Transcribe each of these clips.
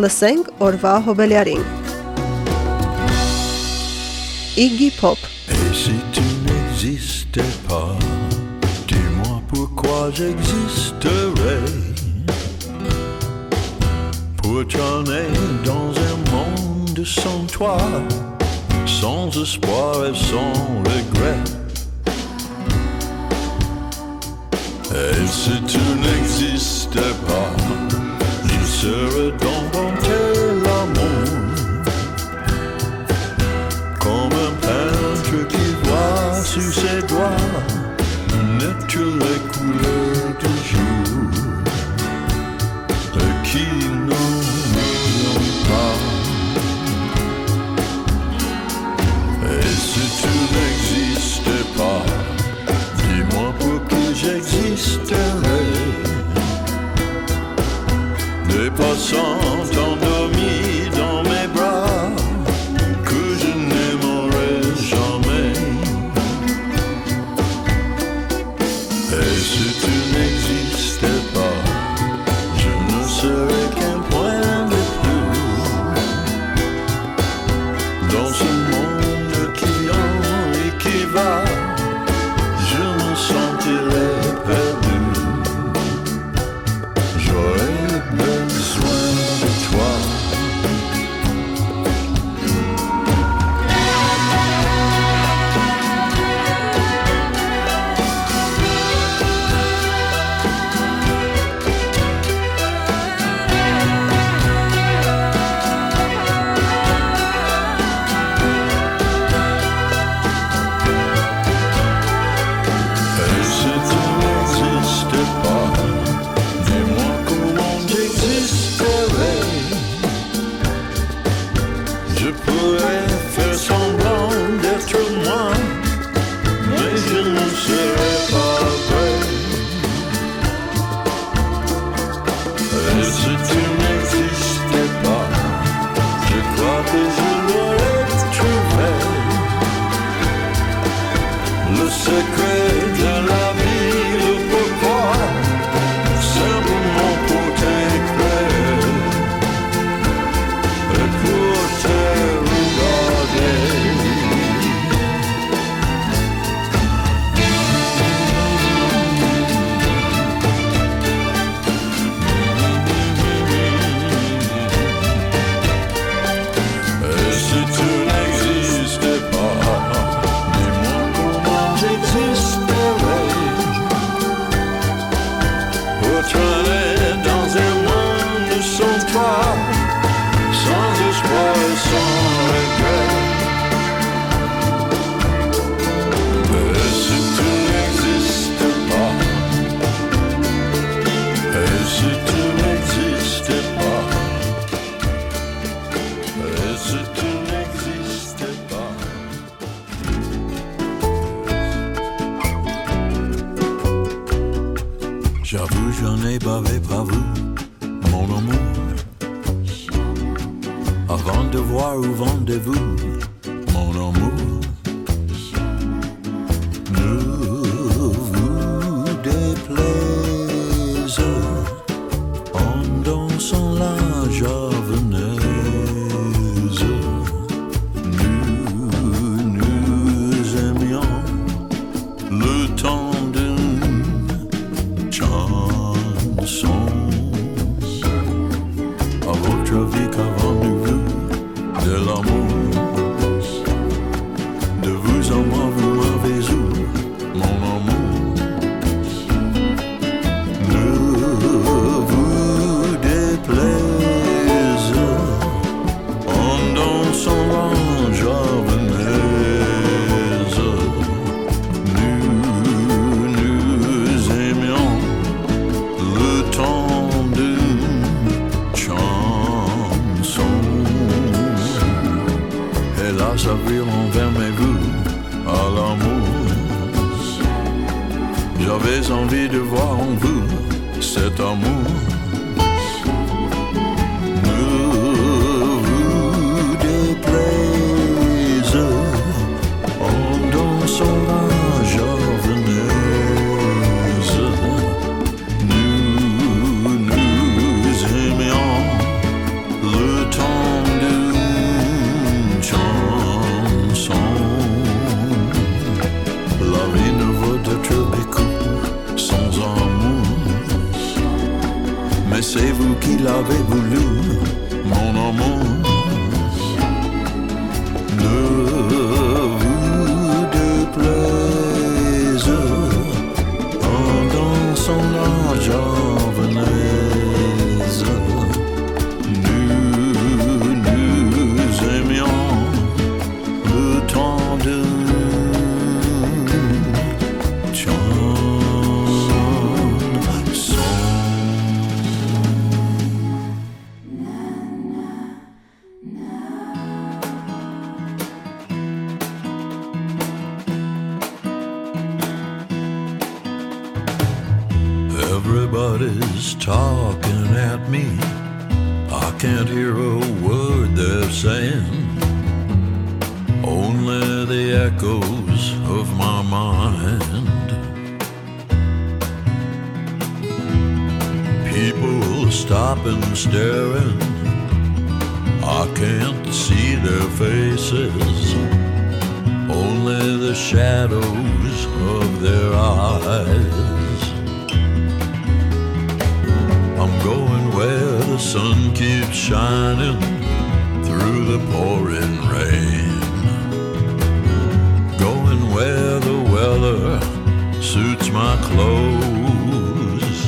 Լսենք օրվա հոբելյարին։ Iggy Pop. Et si tu n'existais pas, dis-moi pourquoi j'existerais. Pour j'en ai dans un monde sans toi, sans espoir et sans regret. Et si tu n'existais pas, sera dans l'amour comme un peintre qui voit sur ses doigts naturel grâce à violon vers mes vous, à l'amour. J'avais envie de voir en vous cet amour. L'avez voulu, mon amour. Echoes of my mind. People stopping, staring. I can't see their faces. Only the shadows of their eyes. I'm going where the sun keeps shining through the pouring rain. Where the weather suits my clothes.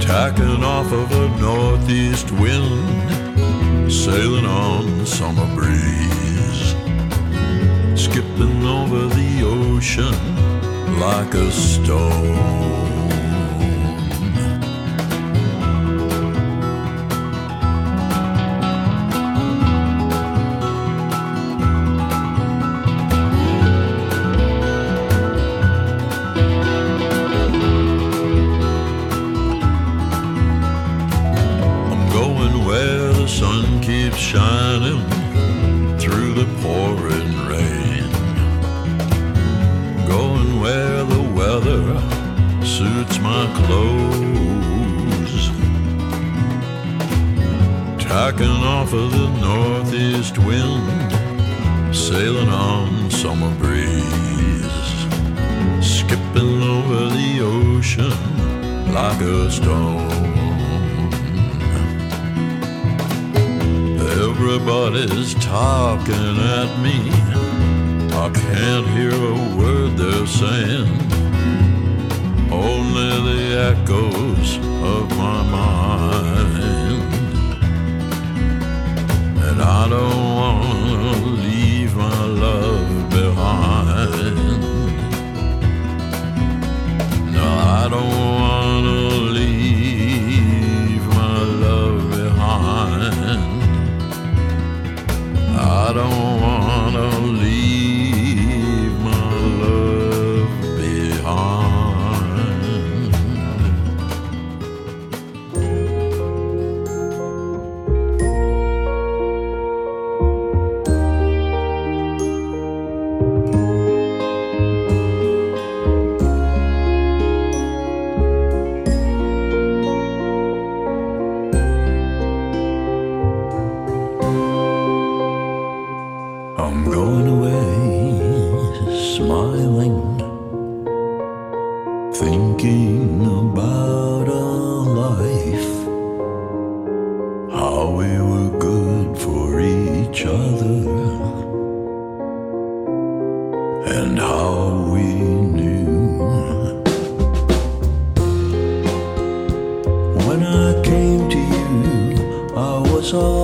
Tacking off of a northeast wind, sailing on summer breeze. Skipping over the ocean like a stone. Like a stone. Everybody's talking at me. I can't hear a word they're saying. Only the echoes of my mind. And I don't want to leave my love I don't want sol.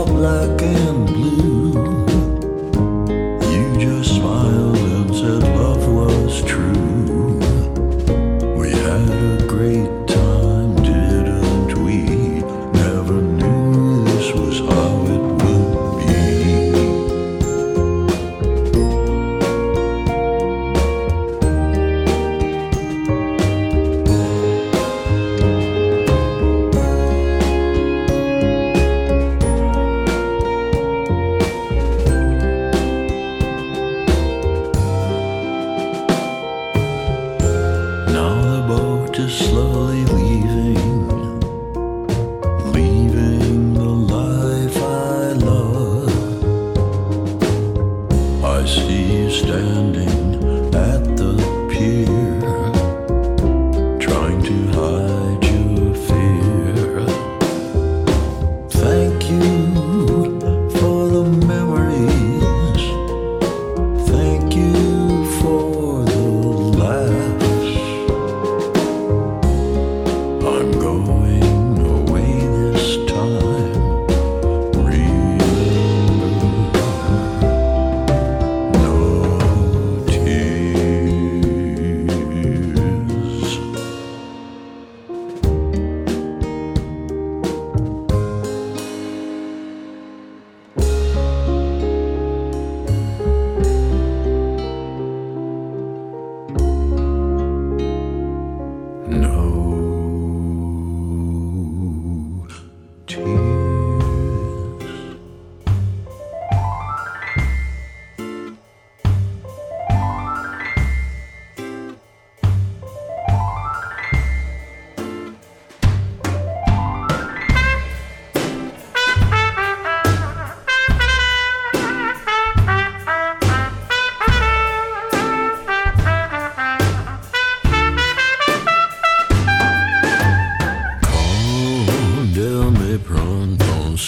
just slowly.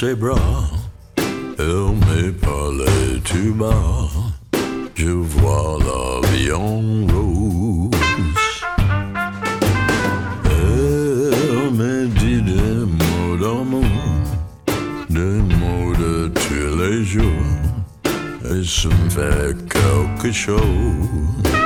Ses bras, elle me parlait tout bas. Je vois la vie en rose. Elle me dit des mots d'amour, des mots de tous les jours. Et ça me fait quelque chose.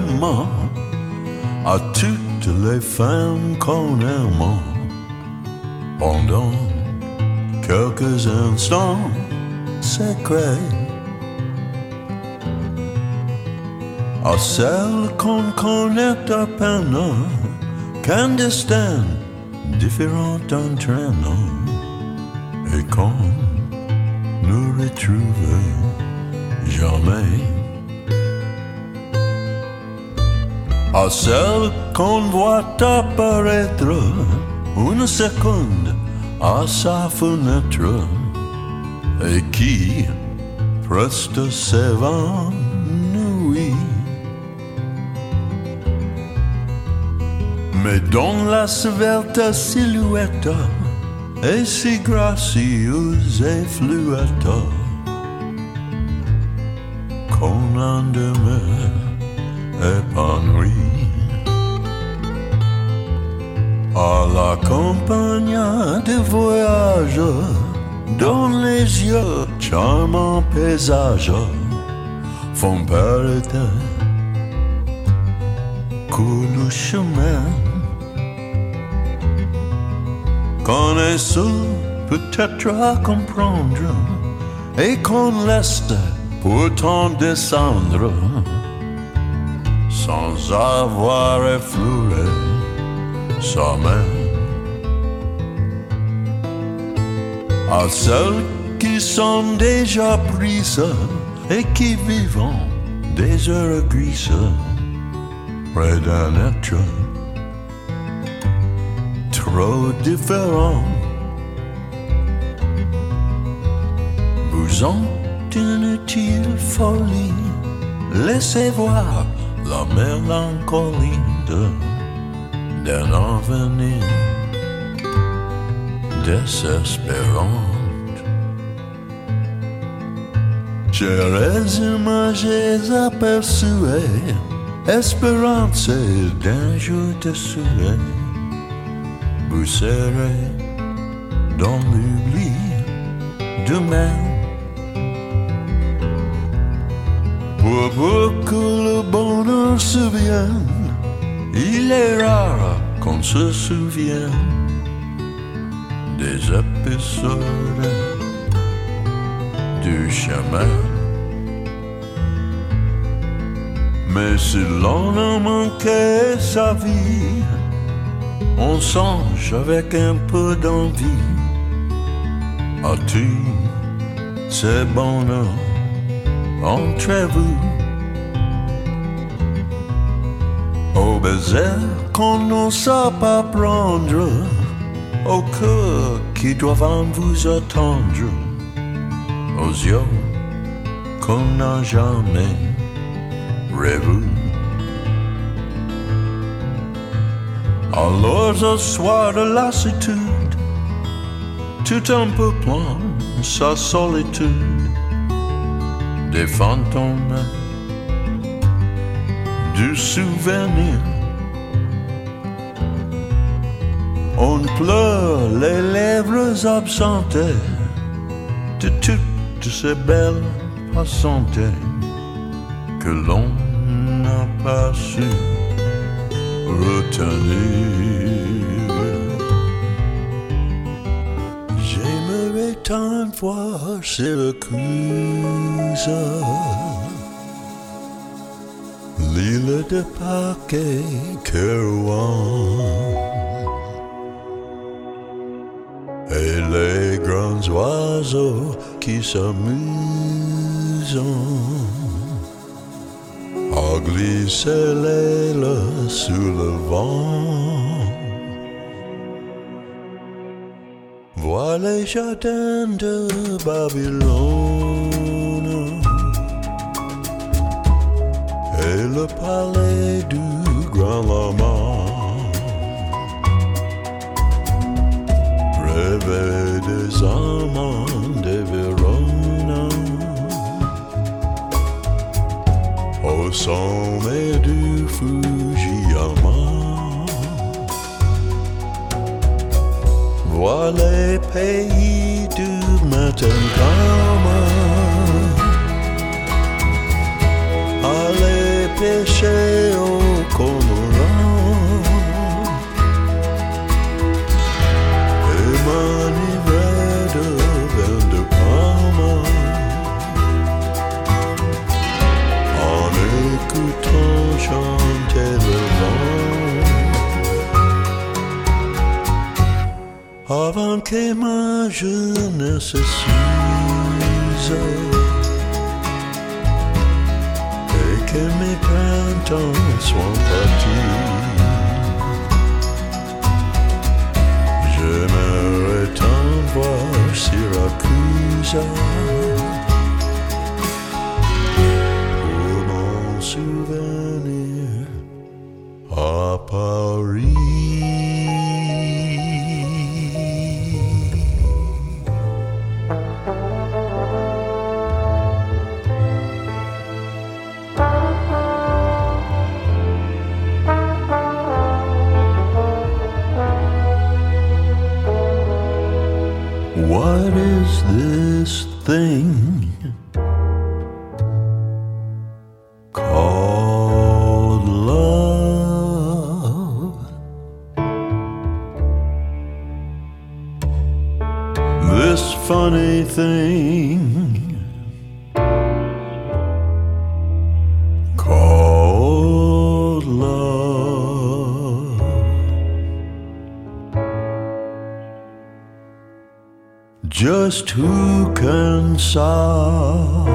Poème à toutes les femmes qu'on aime pendant quelques instants secrets. À celles qu'on connaît à peine, qu'un destin différent entraîne et qu'on ne retrouve jamais. À celle qu'on voit apparaître une seconde à sa fenêtre et qui presque s'évanouit. Mais dont la svelte silhouette est si gracieuse et fluette qu'on en demeure épanoui. À la campagne de voyage, dans les yeux, charmants paysages font perdre court le chemin. Seul peut-être à comprendre et qu'on laisse pourtant descendre sans avoir effleuré sa main. À celles qui sont déjà prises et qui vivent des heures grises près d'un être trop différent. Vous en inutile folie, laissez voir la mélancolie d'un avenir désespérant. Chères images aperçues, espérance d'un jour de soleil, vous serez dans l'oubli demain. Pour beaucoup le bonheur se vienne, il est rare qu'on se souvienne des épisodes du chemin. Mais si l'on a manqué sa vie, on songe avec un peu d'envie. As-tu ces bonheurs? Entre vous? Au baiser qu'on n'ose pas prendre, au cœur qui doivent vous attendre, aux yeux qu'on n'a jamais rêvé. Alors ce soir de lassitude, tout un peu plein sa solitude, des fantômes du souvenir. On pleure les lèvres absentées de toutes ces belles passantes que l'on n'a pas su retenir. Tant voir Syracuse. L'île de Pâques et les grands oiseaux qui s'amusent. À glisser l'aile sous le vent. Vois les de Babylone et le palais du grand lama. Rêver des amants de Verona au sommet du Fujiyama. Vois les pays du matin jeunesse s'use et que mes printemps soient Just who can solve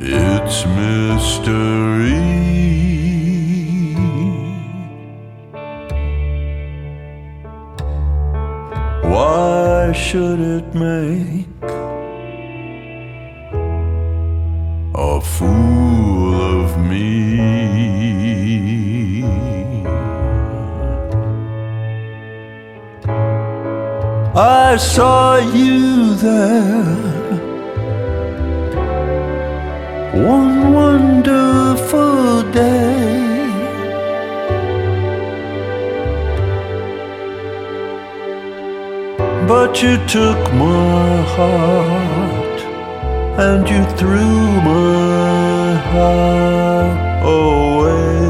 its mystery? Why should it make a fool I saw you there one wonderful day. But you took my heart and you threw my heart away.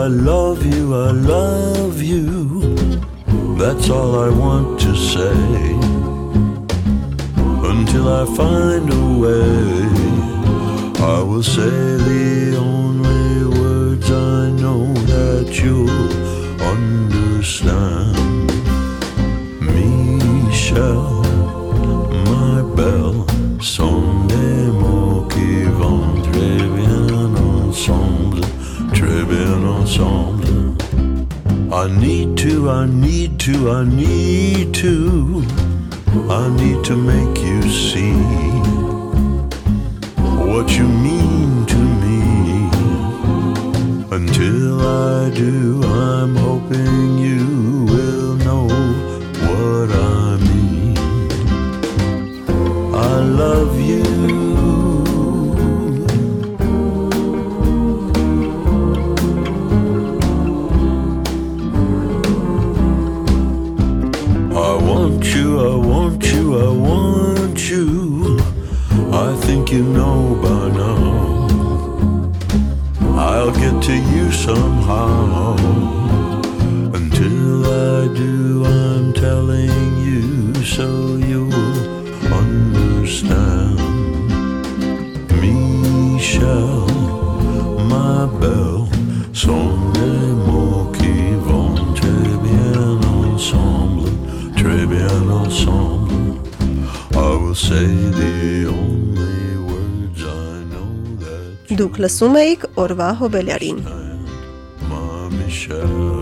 I love you, I love you. That's all I want to say until I find a way. I will say the only words I know that you'll to, I need to, I need to, I need to make you see what you mean to me. Until I do, I'm hoping you will know what I mean. I love you. telling you so you'll understand. Michel, ma belle, sont des mots qui vont très bien ensemble, très bien ensemble. I will say the only words I know that. Duk lësume ik orva hobeljarin. Ma Michel.